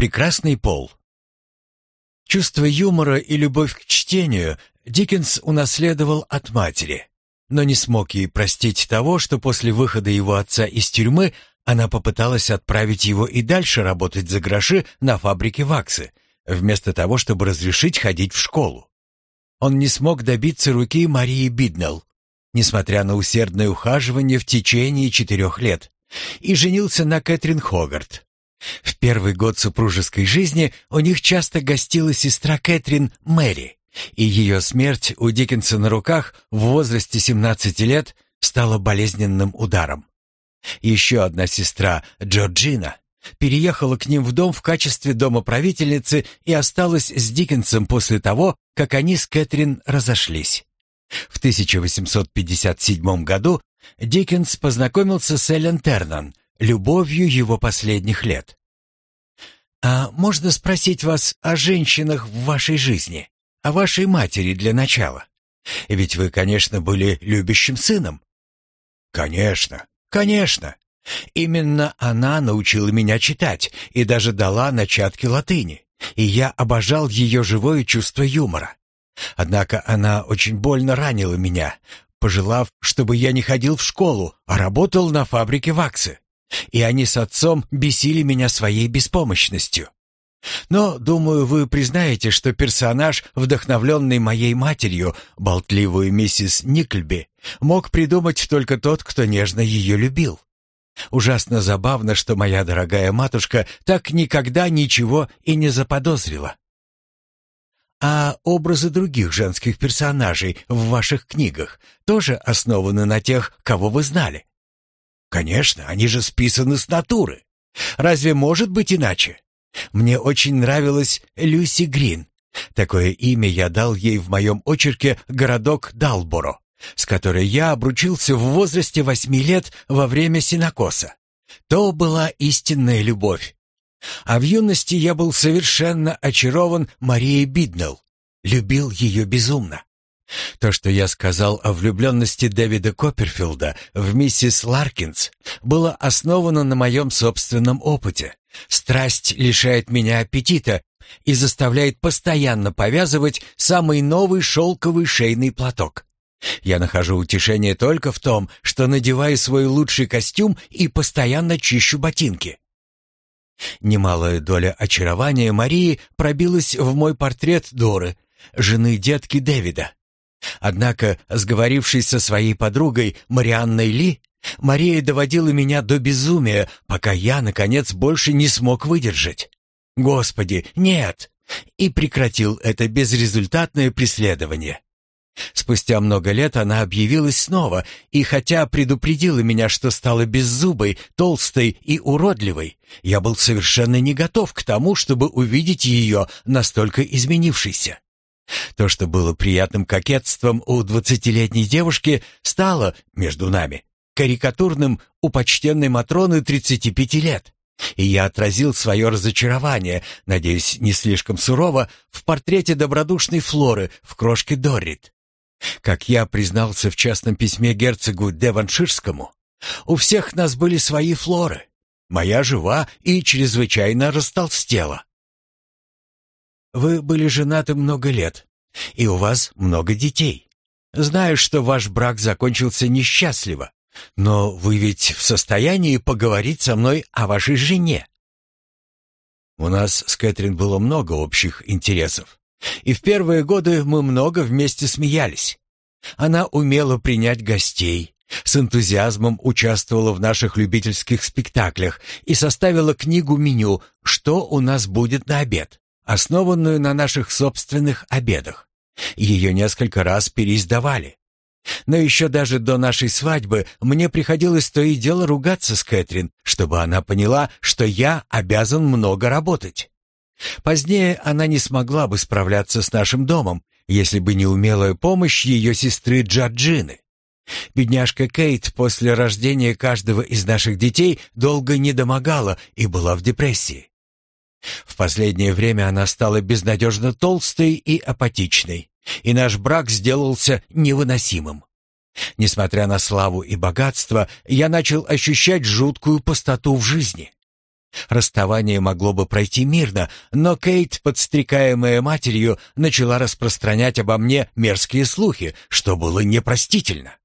прекрасный пол. Чувство юмора и любовь к чтению Диккенс унаследовал от матери, но не смог ей простить того, что после выхода его отца из тюрьмы она попыталась отправить его и дальше работать за гроши на фабрике ваксы, вместо того, чтобы разрешить ходить в школу. Он не смог добиться руки Марии Биднелл, несмотря на усердное ухаживание в течение четырех лет, и женился на Кэтрин Хогарт. В первый год супружеской жизни у них часто гостила сестра Кэтрин Мэри, и ее смерть у Диккенса на руках в возрасте 17 лет стала болезненным ударом. Еще одна сестра, Джорджина, переехала к ним в дом в качестве домоправительницы и осталась с Диккенсом после того, как они с Кэтрин разошлись. В 1857 году Диккенс познакомился с Эллен Тернан, любовью его последних лет. «А можно спросить вас о женщинах в вашей жизни, о вашей матери для начала? Ведь вы, конечно, были любящим сыном». «Конечно, конечно. Именно она научила меня читать и даже дала начатки латыни, и я обожал ее живое чувство юмора. Однако она очень больно ранила меня, пожелав, чтобы я не ходил в школу, а работал на фабрике ваксы. И они с отцом бесили меня своей беспомощностью. Но, думаю, вы признаете, что персонаж, вдохновленный моей матерью, болтливую миссис Никльби, мог придумать только тот, кто нежно ее любил. Ужасно забавно, что моя дорогая матушка так никогда ничего и не заподозрила. А образы других женских персонажей в ваших книгах тоже основаны на тех, кого вы знали? Конечно, они же списаны с натуры. Разве может быть иначе? Мне очень нравилась Люси Грин. Такое имя я дал ей в моем очерке «Городок Далборо», с которой я обручился в возрасте восьми лет во время синокоса. То была истинная любовь. А в юности я был совершенно очарован Марией Биднелл, любил ее безумно. То, что я сказал о влюбленности Дэвида Копперфилда в миссис Ларкинс, было основано на моем собственном опыте. Страсть лишает меня аппетита и заставляет постоянно повязывать самый новый шелковый шейный платок. Я нахожу утешение только в том, что надеваю свой лучший костюм и постоянно чищу ботинки. Немалая доля очарования Марии пробилась в мой портрет Доры, жены детки Дэвида. Однако, сговорившись со своей подругой Марианной Ли, Мария доводила меня до безумия, пока я, наконец, больше не смог выдержать. «Господи, нет!» и прекратил это безрезультатное преследование. Спустя много лет она объявилась снова, и хотя предупредила меня, что стала беззубой, толстой и уродливой, я был совершенно не готов к тому, чтобы увидеть ее настолько изменившейся. То, что было приятным кокетством у двадцатилетней девушки, стало, между нами, карикатурным у почтенной Матроны тридцати пяти лет. И я отразил свое разочарование, надеюсь, не слишком сурово, в портрете добродушной Флоры в крошке Доррит. Как я признался в частном письме герцогу Деванширскому, у всех нас были свои флоры. Моя жива и чрезвычайно растолстела. Вы были женаты много лет, и у вас много детей. Знаю, что ваш брак закончился несчастливо, но вы ведь в состоянии поговорить со мной о вашей жене. У нас с Кэтрин было много общих интересов. И в первые годы мы много вместе смеялись. Она умела принять гостей, с энтузиазмом участвовала в наших любительских спектаклях и составила книгу меню «Что у нас будет на обед», основанную на наших собственных обедах. Ее несколько раз переиздавали. Но еще даже до нашей свадьбы мне приходилось то и дело ругаться с Кэтрин, чтобы она поняла, что я обязан много работать. Позднее она не смогла бы справляться с нашим домом, если бы не умелая помощь ее сестры Джорджины. Бедняжка Кейт после рождения каждого из наших детей долго не домогала и была в депрессии. В последнее время она стала безнадежно толстой и апатичной, и наш брак сделался невыносимым. Несмотря на славу и богатство, я начал ощущать жуткую пустоту в жизни. Расставание могло бы пройти мирно, но Кейт, подстрекаемая матерью, начала распространять обо мне мерзкие слухи, что было непростительно.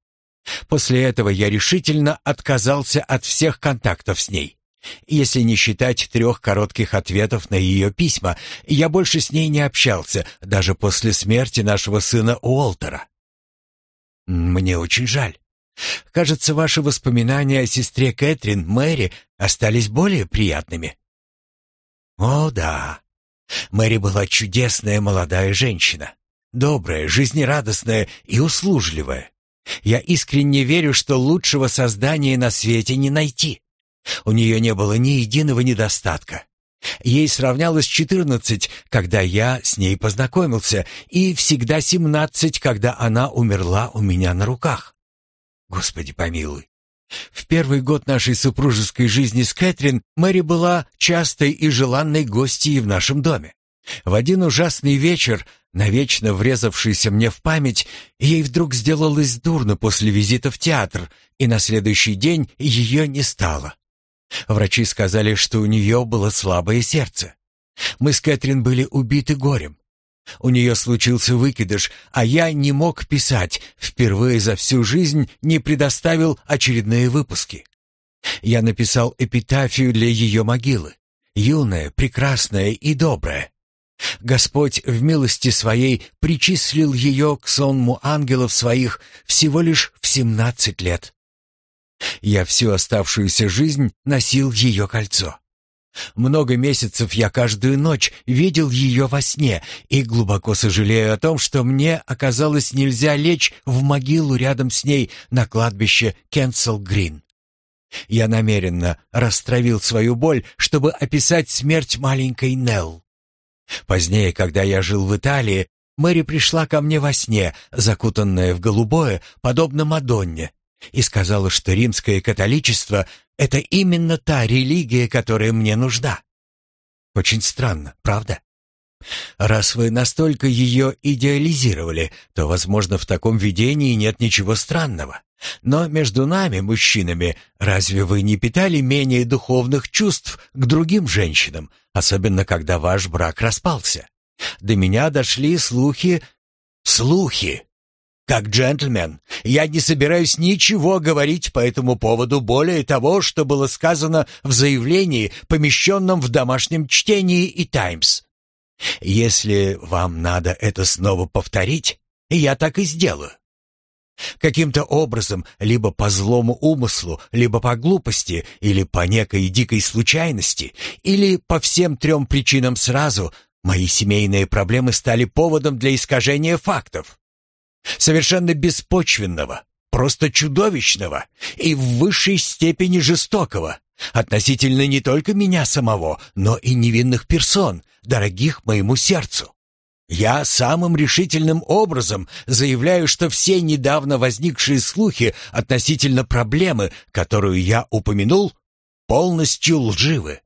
После этого я решительно отказался от всех контактов с ней. Если не считать трех коротких ответов на ее письма, я больше с ней не общался, даже после смерти нашего сына Уолтера. Мне очень жаль. Кажется, ваши воспоминания о сестре Кэтрин, Мэри, остались более приятными. О, да. Мэри была чудесная молодая женщина. Добрая, жизнерадостная и услужливая. Я искренне верю, что лучшего создания на свете не найти. У нее не было ни единого недостатка. Ей сравнялось четырнадцать, когда я с ней познакомился, и всегда семнадцать, когда она умерла у меня на руках. Господи помилуй. В первый год нашей супружеской жизни с Кэтрин Мэри была частой и желанной гостьей в нашем доме. В один ужасный вечер, навечно врезавшийся мне в память, ей вдруг сделалось дурно после визита в театр, и на следующий день ее не стало. Врачи сказали, что у нее было слабое сердце. Мы с Кэтрин были убиты горем. У нее случился выкидыш, а я не мог писать, впервые за всю жизнь не предоставил очередные выпуски. Я написал эпитафию для ее могилы. Юная, прекрасная и добрая. Господь в милости своей причислил ее к сонму ангелов своих всего лишь в семнадцать лет. Я всю оставшуюся жизнь носил ее кольцо. Много месяцев я каждую ночь видел ее во сне и глубоко сожалею о том, что мне оказалось нельзя лечь в могилу рядом с ней на кладбище Кенсел-Грин. Я намеренно растравил свою боль, чтобы описать смерть маленькой Нелл. Позднее, когда я жил в Италии, Мэри пришла ко мне во сне, закутанная в голубое, подобно Мадонне, и сказала, что римское католичество — это именно та религия, которая мне нужна. Очень странно, правда? Раз вы настолько ее идеализировали, то, возможно, в таком видении нет ничего странного. Но между нами, мужчинами, разве вы не питали менее духовных чувств к другим женщинам, особенно когда ваш брак распался? До меня дошли слухи... Слухи! Как джентльмен, я не собираюсь ничего говорить по этому поводу более того, что было сказано в заявлении, помещенном в домашнем чтении и «Таймс». Если вам надо это снова повторить, я так и сделаю. Каким-то образом, либо по злому умыслу, либо по глупости, или по некой дикой случайности, или по всем трем причинам сразу, мои семейные проблемы стали поводом для искажения фактов совершенно беспочвенного, просто чудовищного и в высшей степени жестокого относительно не только меня самого, но и невинных персон, дорогих моему сердцу. Я самым решительным образом заявляю, что все недавно возникшие слухи относительно проблемы, которую я упомянул, полностью лживы.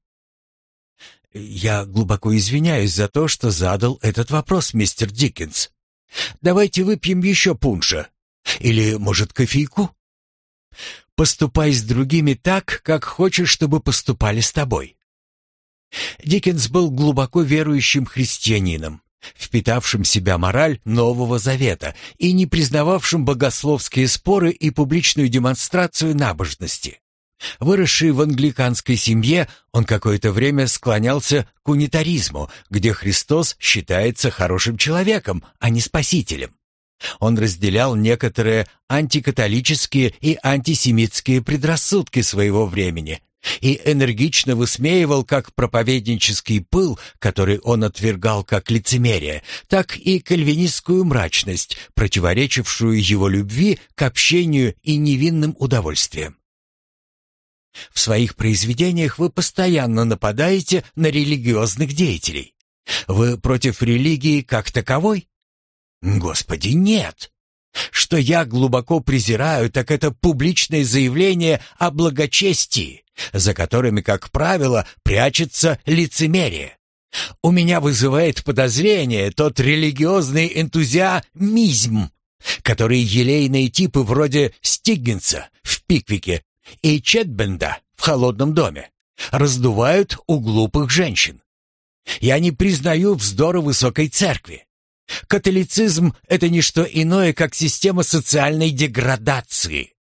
Я глубоко извиняюсь за то, что задал этот вопрос, мистер Диккенс. Давайте выпьем еще пунша. Или, может, кофейку? Поступай с другими так, как хочешь, чтобы поступали с тобой. Диккенс был глубоко верующим христианином, впитавшим в себя мораль Нового Завета и не признававшим богословские споры и публичную демонстрацию набожности. Выросший в англиканской семье, он какое-то время склонялся к унитаризму, где Христос считается хорошим человеком, а не спасителем. Он разделял некоторые антикатолические и антисемитские предрассудки своего времени и энергично высмеивал как проповеднический пыл, который он отвергал как лицемерие, так и кальвинистскую мрачность, противоречившую его любви к общению и невинным удовольствиям. В своих произведениях вы постоянно нападаете на религиозных деятелей. Вы против религии как таковой? Господи, нет. Что я глубоко презираю, так это публичное заявление о благочестии, за которыми, как правило, прячется лицемерие. У меня вызывает подозрение тот религиозный энтузиазм, который елейные типы вроде Стиггинса в «Пиквике» и Четбенда в холодном доме раздувают у глупых женщин. Я не признаю вздора высокой церкви. Католицизм — это не что иное, как система социальной деградации.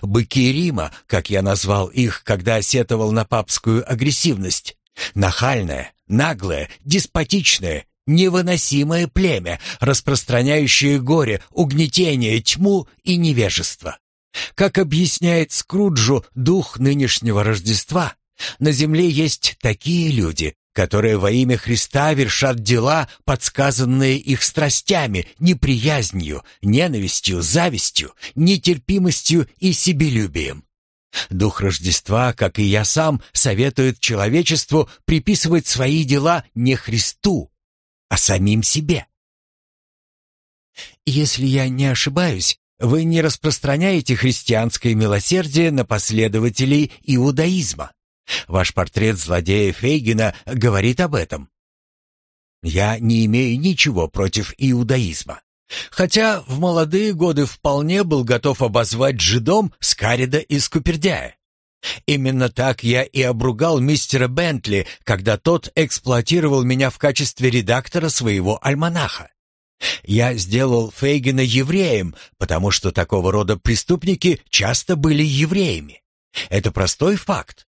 Быки Рима, как я назвал их, когда сетовал на папскую агрессивность, нахальное, наглое, деспотичное, невыносимое племя, распространяющее горе, угнетение, тьму и невежество. Как объясняет Скруджу дух нынешнего Рождества, на земле есть такие люди, которые во имя Христа вершат дела, подсказанные их страстями, неприязнью, ненавистью, завистью, нетерпимостью и себелюбием. Дух Рождества, как и я сам, советует человечеству приписывать свои дела не Христу, а самим себе. Если я не ошибаюсь, вы не распространяете христианское милосердие на последователей иудаизма. Ваш портрет злодея Фейгина говорит об этом. Я не имею ничего против иудаизма. Хотя в молодые годы вполне был готов обозвать жидом Скарида из Купердяя. Именно так я и обругал мистера Бентли, когда тот эксплуатировал меня в качестве редактора своего альманаха. Я сделал Фейгина евреем, потому что такого рода преступники часто были евреями. Это простой факт.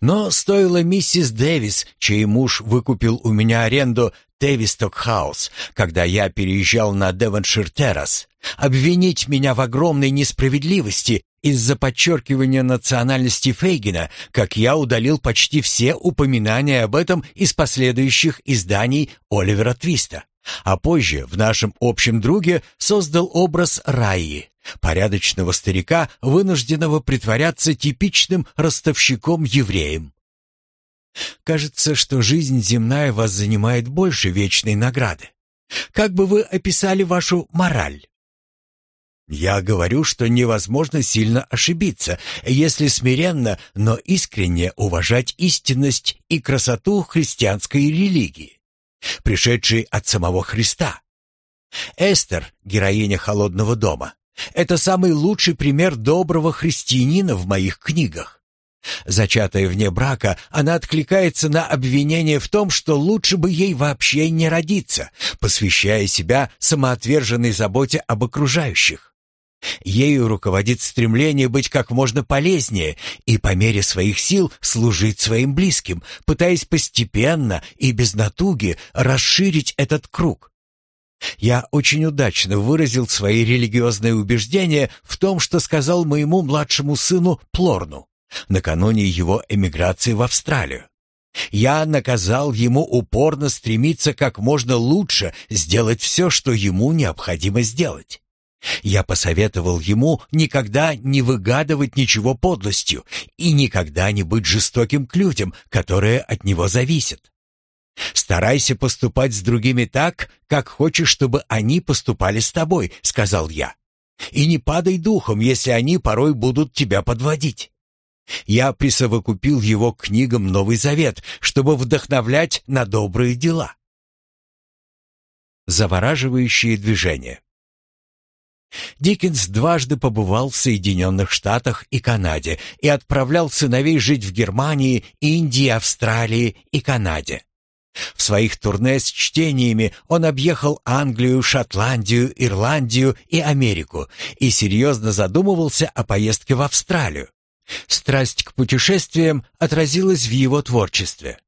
Но стоило миссис Дэвис, чей муж выкупил у меня аренду Тевисток Хаус, когда я переезжал на Девоншир Террас, обвинить меня в огромной несправедливости из-за подчеркивания национальности Фейгина, как я удалил почти все упоминания об этом из последующих изданий Оливера Твиста. А позже в нашем общем друге создал образ Раи, порядочного старика, вынужденного притворяться типичным ростовщиком-евреем. Кажется, что жизнь земная вас занимает больше вечной награды. Как бы вы описали вашу мораль? Я говорю, что невозможно сильно ошибиться, если смиренно, но искренне уважать истинность и красоту христианской религии, пришедшей от самого Христа. Эстер, героиня «Холодного дома», это самый лучший пример доброго христианина в моих книгах. Зачатая вне брака, она откликается на обвинение в том, что лучше бы ей вообще не родиться, посвящая себя самоотверженной заботе об окружающих. Ею руководит стремление быть как можно полезнее и по мере своих сил служить своим близким, пытаясь постепенно и без натуги расширить этот круг. Я очень удачно выразил свои религиозные убеждения в том, что сказал моему младшему сыну Плорну накануне его эмиграции в Австралию. Я наказал ему упорно стремиться как можно лучше сделать все, что ему необходимо сделать. Я посоветовал ему никогда не выгадывать ничего подлостью и никогда не быть жестоким к людям, которые от него зависят. «Старайся поступать с другими так, как хочешь, чтобы они поступали с тобой», — сказал я. «И не падай духом, если они порой будут тебя подводить». Я присовокупил его к книгам Новый Завет, чтобы вдохновлять на добрые дела. Завораживающие движения Диккенс дважды побывал в Соединенных Штатах и Канаде и отправлял сыновей жить в Германии, Индии, Австралии и Канаде. В своих турне с чтениями он объехал Англию, Шотландию, Ирландию и Америку и серьезно задумывался о поездке в Австралию. Страсть к путешествиям отразилась в его творчестве.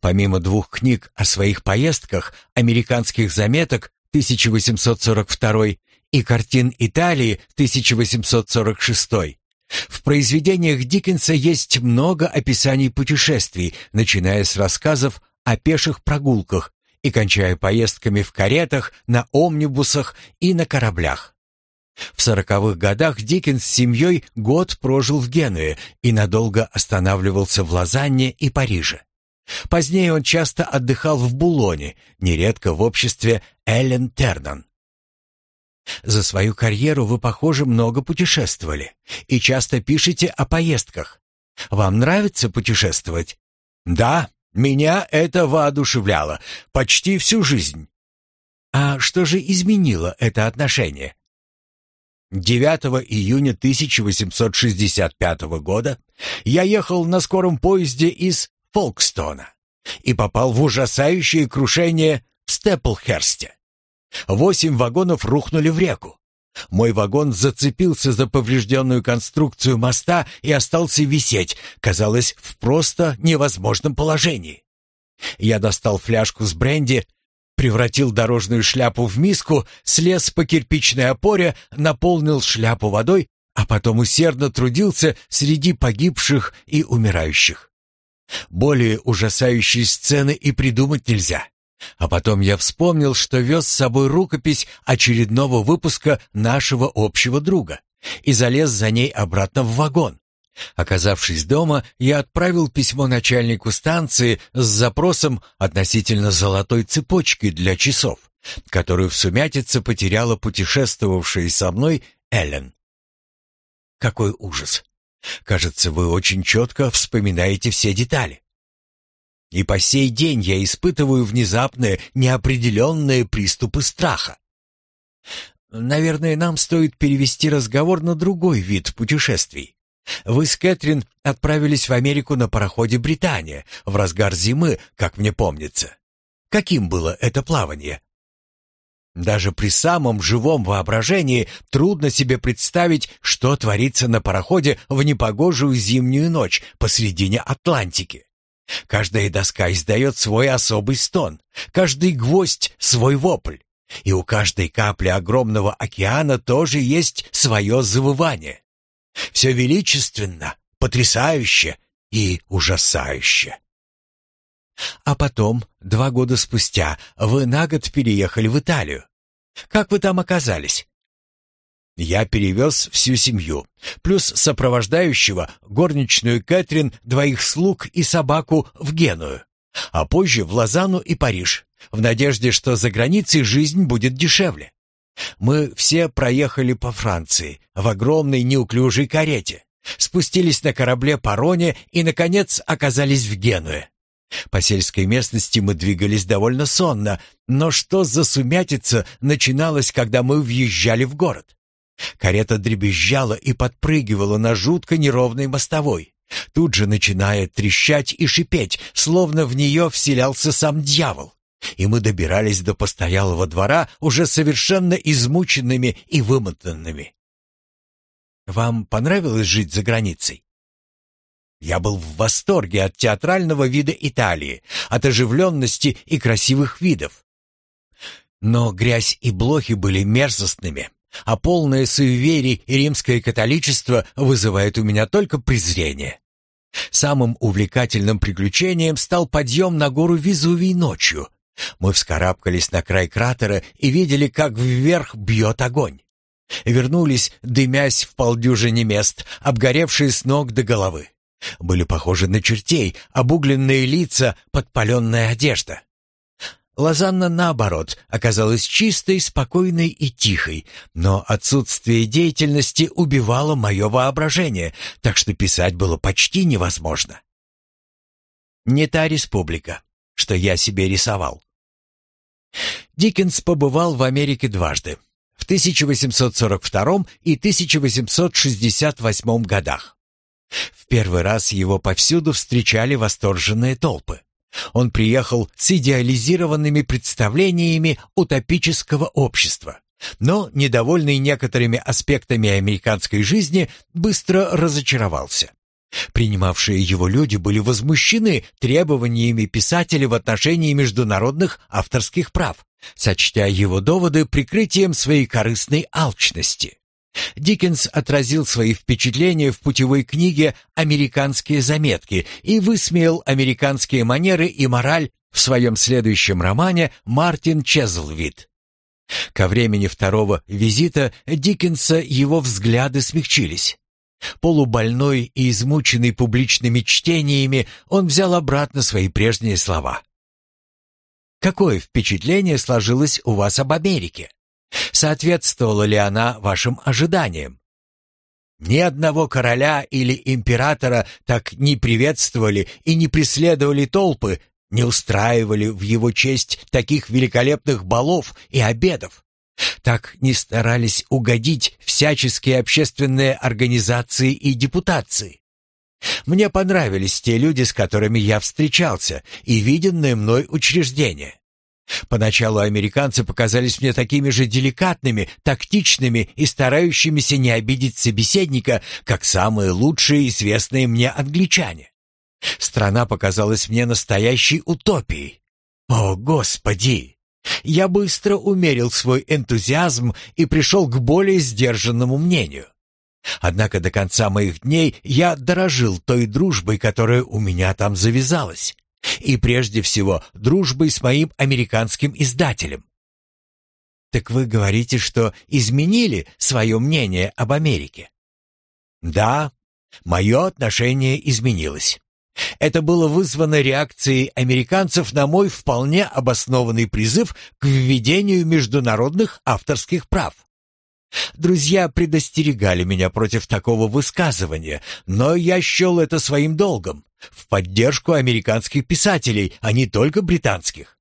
Помимо двух книг о своих поездках, американских заметок 1842 и картин Италии 1846, в произведениях Диккенса есть много описаний путешествий, начиная с рассказов о пеших прогулках и кончая поездками в каретах, на омнибусах и на кораблях. В сороковых годах Диккенс с семьей год прожил в Генуе и надолго останавливался в Лозанне и Париже. Позднее он часто отдыхал в Булоне, нередко в обществе Эллен Тернан. За свою карьеру вы, похоже, много путешествовали и часто пишете о поездках. Вам нравится путешествовать? Да, меня это воодушевляло почти всю жизнь. А что же изменило это отношение? 9 июня 1865 года я ехал на скором поезде из Фолкстона и попал в ужасающее крушение в Степлхерсте. Восемь вагонов рухнули в реку. Мой вагон зацепился за поврежденную конструкцию моста и остался висеть, казалось, в просто невозможном положении. Я достал фляжку с бренди, превратил дорожную шляпу в миску, слез по кирпичной опоре, наполнил шляпу водой, а потом усердно трудился среди погибших и умирающих. Более ужасающей сцены и придумать нельзя. А потом я вспомнил, что вез с собой рукопись очередного выпуска нашего общего друга и залез за ней обратно в вагон. Оказавшись дома, я отправил письмо начальнику станции с запросом относительно золотой цепочки для часов, которую в сумятице потеряла путешествовавшая со мной Эллен. Какой ужас! Кажется, вы очень четко вспоминаете все детали. И по сей день я испытываю внезапные, неопределенные приступы страха. Наверное, нам стоит перевести разговор на другой вид путешествий. Вы с Кэтрин отправились в Америку на пароходе «Британия» в разгар зимы, как мне помнится. Каким было это плавание? Даже при самом живом воображении трудно себе представить, что творится на пароходе в непогожую зимнюю ночь посредине Атлантики. Каждая доска издает свой особый стон, каждый гвоздь — свой вопль, и у каждой капли огромного океана тоже есть свое завывание. Все величественно, потрясающе и ужасающе. А потом, два года спустя, вы на год переехали в Италию. Как вы там оказались? Я перевез всю семью, плюс сопровождающего, горничную Кэтрин, двоих слуг и собаку в Геную, а позже в Лозанну и Париж, в надежде, что за границей жизнь будет дешевле. Мы все проехали по Франции в огромной неуклюжей карете, спустились на корабле Пароне и, наконец, оказались в Генуе. По сельской местности мы двигались довольно сонно, но что за сумятица начиналась, когда мы въезжали в город? Карета дребезжала и подпрыгивала на жутко неровной мостовой, тут же начиная трещать и шипеть, словно в нее вселялся сам дьявол. И мы добирались до постоялого двора уже совершенно измученными и вымотанными. Вам понравилось жить за границей? Я был в восторге от театрального вида Италии, от оживленности и красивых видов. Но грязь и блохи были мерзостными, а полное суеверие и римское католичество вызывает у меня только презрение. Самым увлекательным приключением стал подъем на гору Везувий ночью. Мы вскарабкались на край кратера и видели, как вверх бьет огонь. Вернулись, дымясь в полдюжине мест, обгоревшие с ног до головы. Были похожи на чертей, обугленные лица, подпаленная одежда. Лозанна, наоборот, оказалась чистой, спокойной и тихой, но отсутствие деятельности убивало мое воображение, так что писать было почти невозможно. Не та республика, что я себе рисовал. Диккенс побывал в Америке дважды, в 1842 и 1868 годах. В первый раз его повсюду встречали восторженные толпы. Он приехал с идеализированными представлениями утопического общества, но, недовольный некоторыми аспектами американской жизни, быстро разочаровался. Принимавшие его люди были возмущены требованиями писателя в отношении международных авторских прав, сочтя его доводы прикрытием своей корыстной алчности. Диккенс отразил свои впечатления в путевой книге «Американские заметки» и высмеял американские манеры и мораль в своем следующем романе «Мартин Чезлвид». Ко времени второго визита Диккенса его взгляды смягчились. Полубольной и измученный публичными чтениями, он взял обратно свои прежние слова. «Какое впечатление сложилось у вас об Америке?» Соответствовала ли она вашим ожиданиям? Ни одного короля или императора так не приветствовали и не преследовали толпы, не устраивали в его честь таких великолепных балов и обедов. Так не старались угодить всяческие общественные организации и депутации. Мне понравились те люди, с которыми я встречался, и виденные мной учреждения. Поначалу американцы показались мне такими же деликатными, тактичными и старающимися не обидеть собеседника, как самые лучшие известные мне англичане. Страна показалась мне настоящей утопией. О, Господи! Я быстро умерил свой энтузиазм и пришел к более сдержанному мнению. Однако до конца моих дней я дорожил той дружбой, которая у меня там завязалась. И прежде всего дружбой с моим американским издателем. Так вы говорите, что изменили свое мнение об Америке? Да, мое отношение изменилось. Это было вызвано реакцией американцев на мой вполне обоснованный призыв к введению международных авторских прав. Друзья предостерегали меня против такого высказывания, но я счел это своим долгом, в поддержку американских писателей, а не только британских.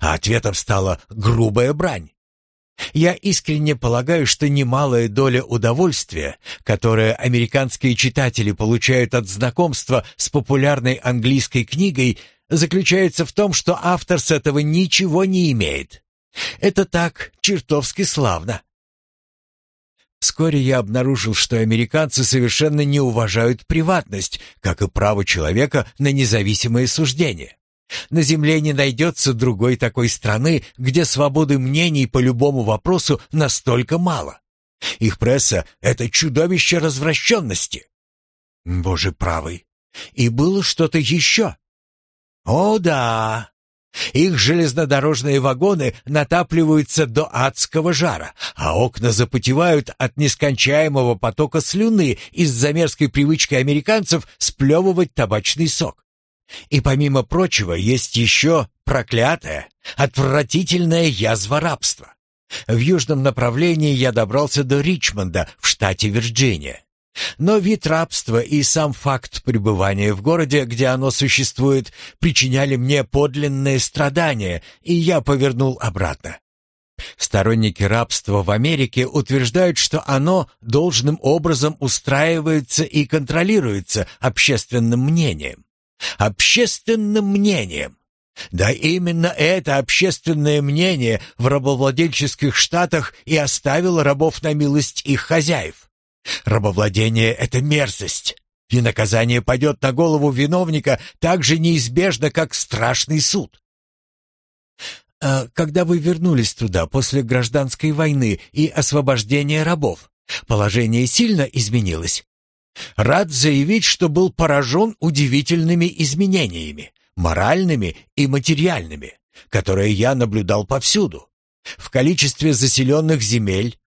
А ответом стала грубая брань. Я искренне полагаю, что немалая доля удовольствия, которое американские читатели получают от знакомства с популярной английской книгой, заключается в том, что автор с этого ничего не имеет. Это так чертовски славно. Вскоре я обнаружил, что американцы совершенно не уважают приватность, как и право человека на независимое суждение. На Земле не найдется другой такой страны, где свободы мнений по любому вопросу настолько мало. Их пресса — это чудовище развращенности. Боже правый. И было что-то еще. О да, их железнодорожные вагоны натапливаются до адского жара, а окна запотевают от нескончаемого потока слюны из-за мерзкой привычки американцев сплевывать табачный сок. И помимо прочего есть еще проклятая, отвратительная язва рабства. В южном направлении я добрался до Ричмонда в штате Вирджиния. Но вид рабства и сам факт пребывания в городе, где оно существует, причиняли мне подлинные страдания, и я повернул обратно. Сторонники рабства в Америке утверждают, что оно должным образом устраивается и контролируется общественным мнением. Общественным мнением. Да именно это общественное мнение в рабовладельческих штатах и оставило рабов на милость их хозяев. Рабовладение — это мерзость, и наказание падет на голову виновника так же неизбежно, как страшный суд. А когда вы вернулись туда после гражданской войны и освобождения рабов, положение сильно изменилось? Рад заявить, что был поражен удивительными изменениями, моральными и материальными, которые я наблюдал повсюду. В количестве заселенных земель,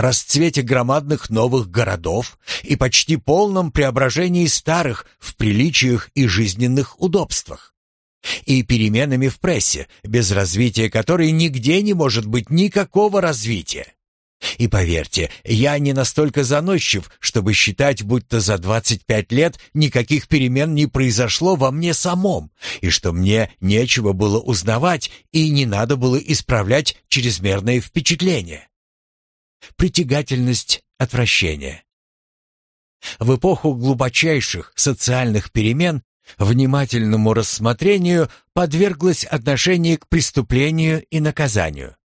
расцвете громадных новых городов и почти полном преображении старых в приличиях и жизненных удобствах. И переменами в прессе, без развития которой нигде не может быть никакого развития. И поверьте, я не настолько заносчив, чтобы считать, будто за 25 лет никаких перемен не произошло во мне самом, и что мне нечего было узнавать и не надо было исправлять чрезмерное впечатление притягательность отвращения. В эпоху глубочайших социальных перемен внимательному рассмотрению подверглось отношение к преступлению и наказанию.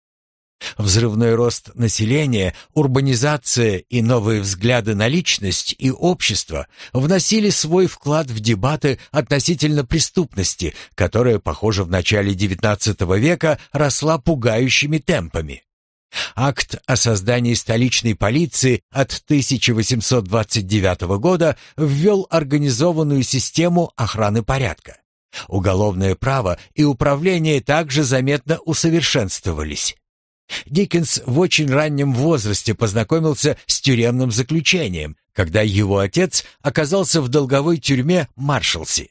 Взрывной рост населения, урбанизация и новые взгляды на личность и общество вносили свой вклад в дебаты относительно преступности, которая, похоже, в начале XIX века росла пугающими темпами. Акт о создании столичной полиции от 1829 года ввел организованную систему охраны порядка. Уголовное право и управление также заметно усовершенствовались. Диккенс в очень раннем возрасте познакомился с тюремным заключением, когда его отец оказался в долговой тюрьме Маршалси.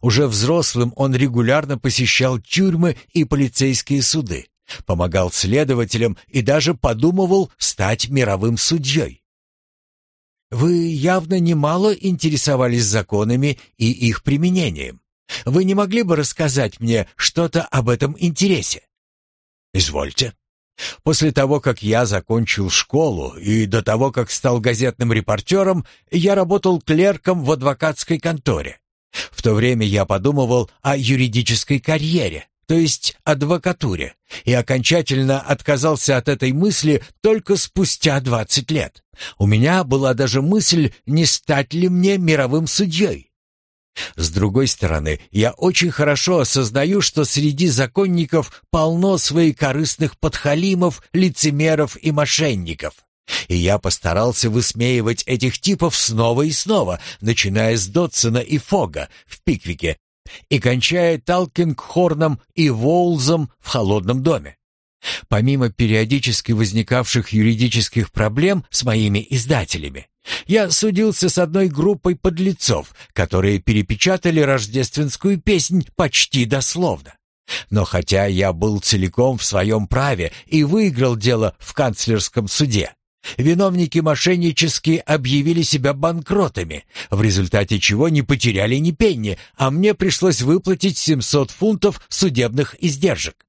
Уже взрослым он регулярно посещал тюрьмы и полицейские суды помогал следователям и даже подумывал стать мировым судьей. Вы явно немало интересовались законами и их применением. Вы не могли бы рассказать мне что-то об этом интересе? Извольте. После того, как я закончил школу и до того, как стал газетным репортером, я работал клерком в адвокатской конторе. В то время я подумывал о юридической карьере, то есть адвокатуре, и окончательно отказался от этой мысли только спустя 20 лет. У меня была даже мысль, не стать ли мне мировым судьей. С другой стороны, я очень хорошо осознаю, что среди законников полно своекорыстных подхалимов, лицемеров и мошенников. И я постарался высмеивать этих типов снова и снова, начиная с Дотсона и Фога в Пиквике и кончая Талкингхорном и Воулзом в Холодном доме. Помимо периодически возникавших юридических проблем с моими издателями, я судился с одной группой подлецов, которые перепечатали рождественскую песнь почти дословно. Но хотя я был целиком в своем праве и выиграл дело в канцлерском суде, виновники мошеннически объявили себя банкротами, в результате чего не потеряли ни пенни, а мне пришлось выплатить 700 фунтов судебных издержек.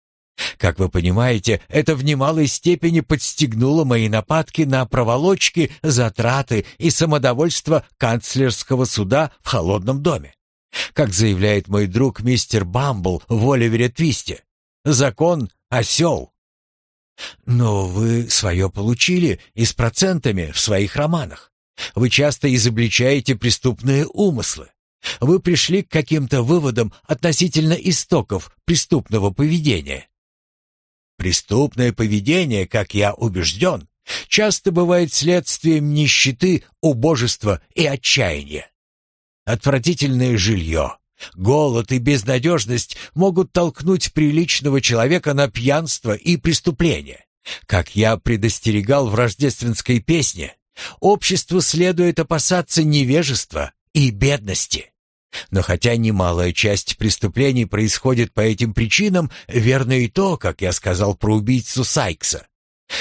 Как вы понимаете, это в немалой степени подстегнуло мои нападки на проволочки, затраты и самодовольство канцлерского суда в холодном доме. Как заявляет мой друг мистер Бамбл в Оливере Твисте, закон — осел. Но вы свое получили и с процентами в своих романах. Вы часто изобличаете преступные умыслы. Вы пришли к каким-то выводам относительно истоков преступного поведения. Преступное поведение, как я убежден, часто бывает следствием нищеты, убожества и отчаяния. Отвратительное жилье, голод и безнадежность могут толкнуть приличного человека на пьянство и преступление. Как я предостерегал в рождественской песне, обществу следует опасаться невежества и бедности. Но хотя немалая часть преступлений происходит по этим причинам, верно и то, как я сказал про убийцу Сайкса,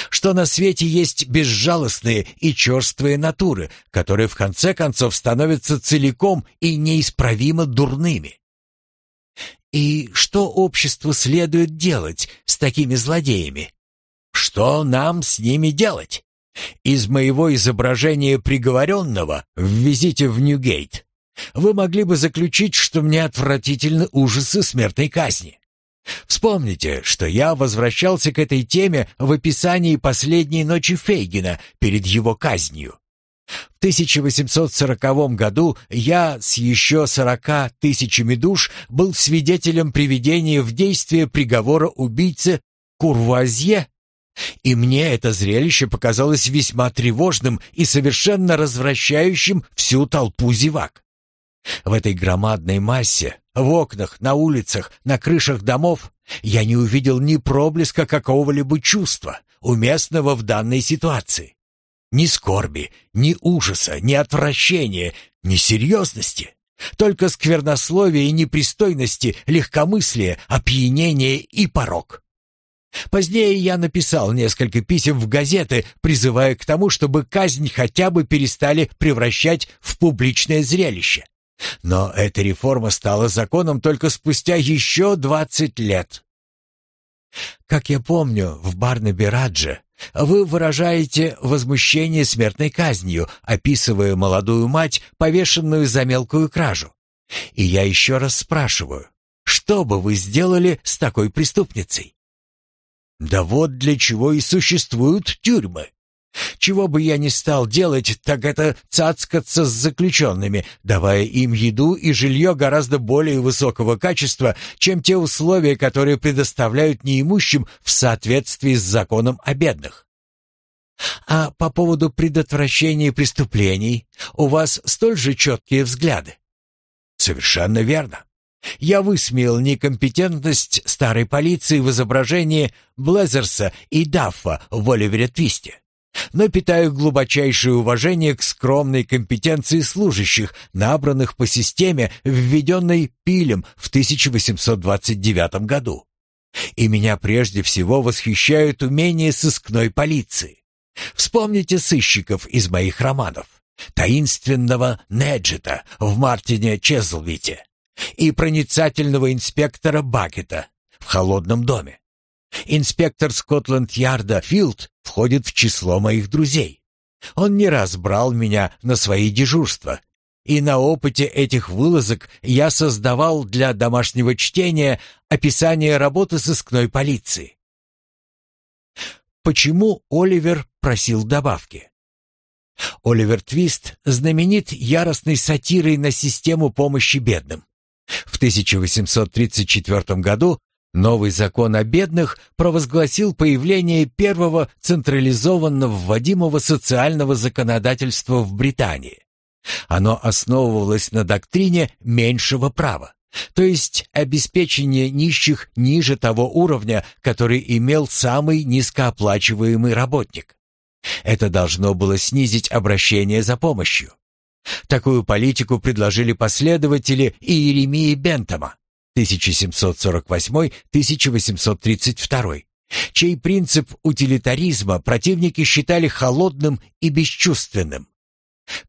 что на свете есть безжалостные и черствые натуры, которые в конце концов становятся целиком и неисправимо дурными. И что обществу следует делать с такими злодеями? Что нам с ними делать? Из моего изображения приговоренного в визите в Ньюгейт вы могли бы заключить, что мне отвратительны ужасы смертной казни. Вспомните, что я возвращался к этой теме в описании последней ночи Фейгина перед его казнью. В 1840 году я с еще сорока тысячами душ был свидетелем приведения в действие приговора убийцы Курвуазье, и мне это зрелище показалось весьма тревожным и совершенно развращающим всю толпу зевак. В этой громадной массе, в окнах, на улицах, на крышах домов, я не увидел ни проблеска какого-либо чувства, уместного в данной ситуации. Ни скорби, ни ужаса, ни отвращения, ни серьезности. Только сквернословие и непристойности, легкомыслие, опьянение и порок. Позднее я написал несколько писем в газеты, призывая к тому, чтобы казнь хотя бы перестали превращать в публичное зрелище. Но эта реформа стала законом только спустя еще двадцать лет. Как я помню, в Барнабе-Радже вы выражаете возмущение смертной казнью, описывая молодую мать, повешенную за мелкую кражу. И я еще раз спрашиваю, что бы вы сделали с такой преступницей? Да вот для чего и существуют тюрьмы. Чего бы я ни стал делать, так это цацкаться с заключенными, давая им еду и жилье гораздо более высокого качества, чем те условия, которые предоставляют неимущим в соответствии с законом о бедных. А по поводу предотвращения преступлений у вас столь же четкие взгляды? Совершенно верно. Я высмеял некомпетентность старой полиции в изображении Блезерса и Даффа в Оливере Твисте но питаю глубочайшее уважение к скромной компетенции служащих, набранных по системе, введенной Пилем в 1829 году. И меня прежде всего восхищают умения сыскной полиции. Вспомните сыщиков из моих романов. Таинственного Неджета в Мартине Чезлвите и проницательного инспектора Бакета в холодном доме. Инспектор Скотланд-Ярда Филд входит в число моих друзей. Он не раз брал меня на свои дежурства, и на опыте этих вылазок я создавал для домашнего чтения описание работы сыскной полиции. Почему Оливер просил добавки? Оливер Твист знаменит яростной сатирой на систему помощи бедным. В 1834 году новый закон о бедных провозгласил появление первого централизованно вводимого социального законодательства в Британии. Оно основывалось на доктрине меньшего права, то есть обеспечение нищих ниже того уровня, который имел самый низкооплачиваемый работник. Это должно было снизить обращение за помощью. Такую политику предложили последователи Иеремии Бентома 1748-1832, чей принцип утилитаризма противники считали холодным и бесчувственным.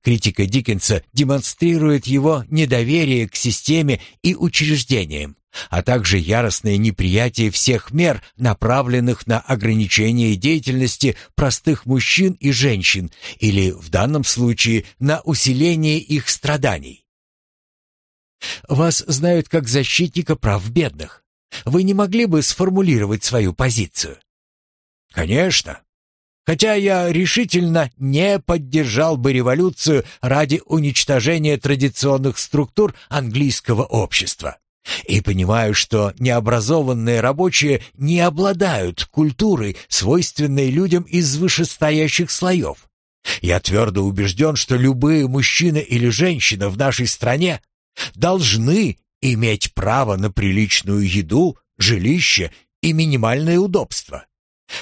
Критика Диккенса демонстрирует его недоверие к системе и учреждениям, а также яростное неприятие всех мер, направленных на ограничение деятельности простых мужчин и женщин, или, в данном случае, на усиление их страданий. Вас знают как защитника прав бедных. Вы не могли бы сформулировать свою позицию? Конечно. Хотя я решительно не поддержал бы революцию ради уничтожения традиционных структур английского общества. И понимаю, что необразованные рабочие не обладают культурой, свойственной людям из вышестоящих слоев. Я твердо убежден, что любые мужчина или женщина в нашей стране должны иметь право на приличную еду, жилище и минимальное удобство.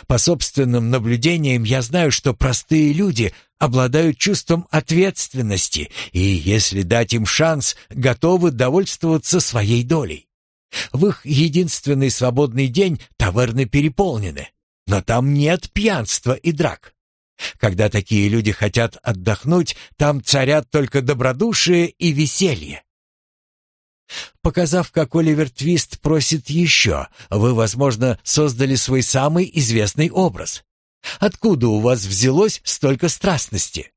По собственным наблюдениям я знаю, что простые люди обладают чувством ответственности и, если дать им шанс, готовы довольствоваться своей долей. В их единственный свободный день таверны переполнены, но там нет пьянства и драк. Когда такие люди хотят отдохнуть, там царят только добродушие и веселье. Показав, как Оливер Твист просит еще, вы, возможно, создали свой самый известный образ. Откуда у вас взялось столько страстности?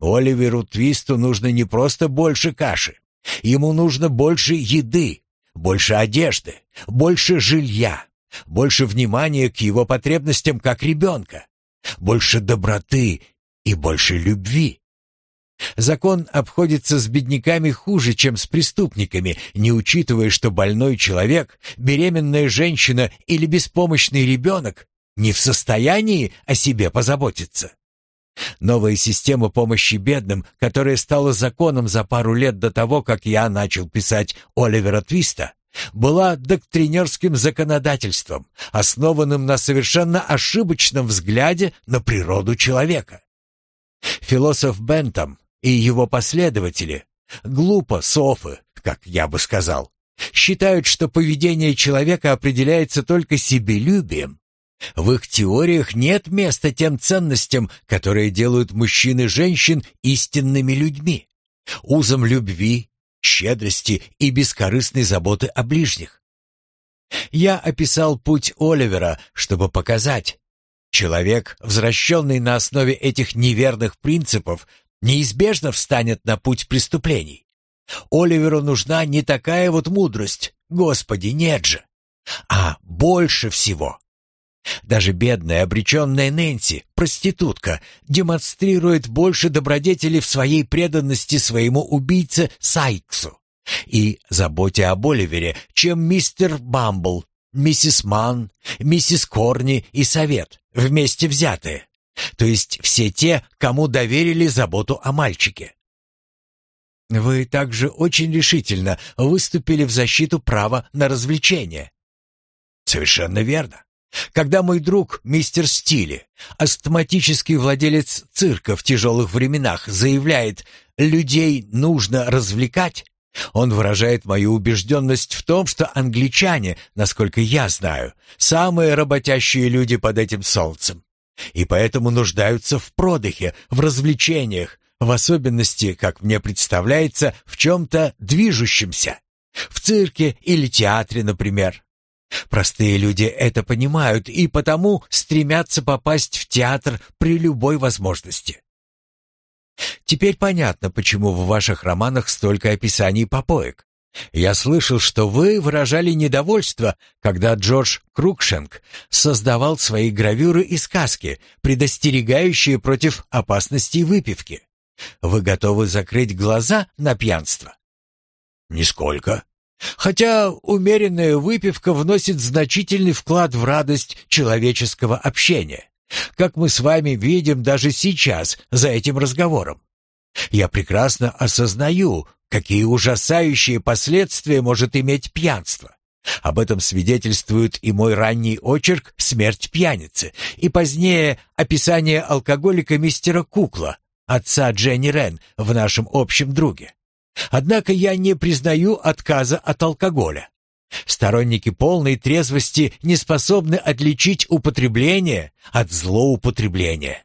Оливеру Твисту нужно не просто больше каши. Ему нужно больше еды, больше одежды, больше жилья, больше внимания к его потребностям как ребенка, больше доброты и больше любви. Закон обходится с бедняками хуже, чем с преступниками, не учитывая, что больной человек, беременная женщина или беспомощный ребенок не в состоянии о себе позаботиться. Новая система помощи бедным, которая стала законом за пару лет до того, как я начал писать Оливера Твиста, была доктринерским законодательством, основанным на совершенно ошибочном взгляде на природу человека. Философ Бентам и его последователи, глупо софы, как я бы сказал, считают, что поведение человека определяется только себелюбием. В их теориях нет места тем ценностям, которые делают мужчин и женщин истинными людьми, узом любви, щедрости и бескорыстной заботы о ближних. Я описал путь Оливера, чтобы показать, человек, возвращенный на основе этих неверных принципов, неизбежно встанет на путь преступлений. Оливеру нужна не такая вот мудрость, Господи, нет же, а больше всего. Даже бедная обреченная Нэнси, проститутка, демонстрирует больше добродетели в своей преданности своему убийце Сайксу и заботе об Оливере, чем мистер Бамбл, миссис Манн, миссис Корни и Совет, вместе взятые то есть все те, кому доверили заботу о мальчике. Вы также очень решительно выступили в защиту права на развлечение. Совершенно верно. Когда мой друг, мистер Стили, астматический владелец цирка в тяжелых временах, заявляет «людей нужно развлекать», он выражает мою убежденность в том, что англичане, насколько я знаю, самые работящие люди под этим солнцем и поэтому нуждаются в продыхе, в развлечениях, в особенности, как мне представляется, в чем-то движущемся. В цирке или театре, например. Простые люди это понимают и потому стремятся попасть в театр при любой возможности. Теперь понятно, почему в ваших романах столько описаний попоек. Я слышал, что вы выражали недовольство, когда Джордж Крукшенк создавал свои гравюры и сказки, предостерегающие против опасностей выпивки. Вы готовы закрыть глаза на пьянство? Нисколько. Хотя умеренная выпивка вносит значительный вклад в радость человеческого общения, как мы с вами видим даже сейчас за этим разговором. Я прекрасно осознаю, какие ужасающие последствия может иметь пьянство. Об этом свидетельствует и мой ранний очерк «Смерть пьяницы», и позднее описание алкоголика мистера Кукла, отца Дженни Рен в нашем общем друге. Однако я не признаю отказа от алкоголя. Сторонники полной трезвости не способны отличить употребление от злоупотребления.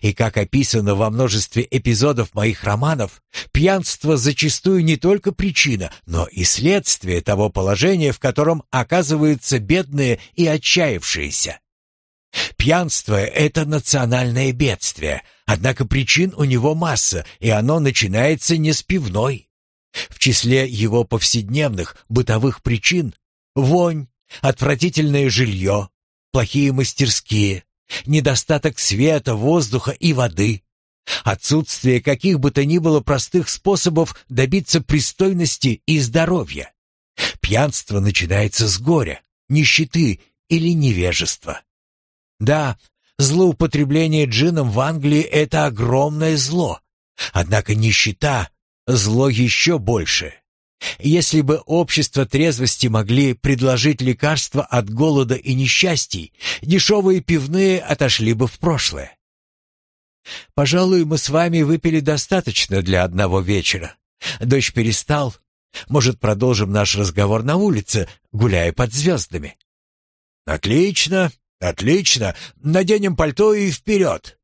И как описано во множестве эпизодов моих романов, пьянство зачастую не только причина, но и следствие того положения, в котором оказываются бедные и отчаявшиеся. Пьянство — это национальное бедствие, однако причин у него масса, и оно начинается не с пивной. В числе его повседневных бытовых причин — вонь, отвратительное жилье, плохие мастерские, недостаток света, воздуха и воды, отсутствие каких бы то ни было простых способов добиться пристойности и здоровья. Пьянство начинается с горя, нищеты или невежества. Да, злоупотребление джином в Англии — это огромное зло. Однако нищета — зло еще большее. Если бы общество трезвости могли предложить лекарства от голода и несчастий, дешевые пивные отошли бы в прошлое. Пожалуй, мы с вами выпили достаточно для одного вечера. Дождь перестал. Может, продолжим наш разговор на улице, гуляя под звездами? Отлично, отлично. Наденем пальто и вперед.